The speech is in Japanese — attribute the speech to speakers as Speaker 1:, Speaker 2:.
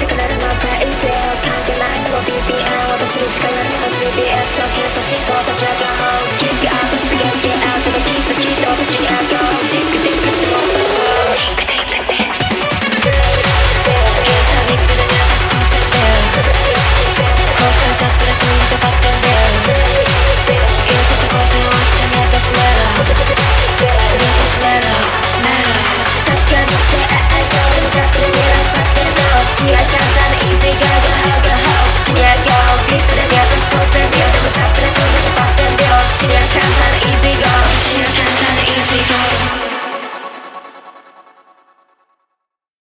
Speaker 1: 高くなるまたいて関係ないのも BPM 私に近い何も GPS を検査しそう私は両う keep it together, still stand the other, but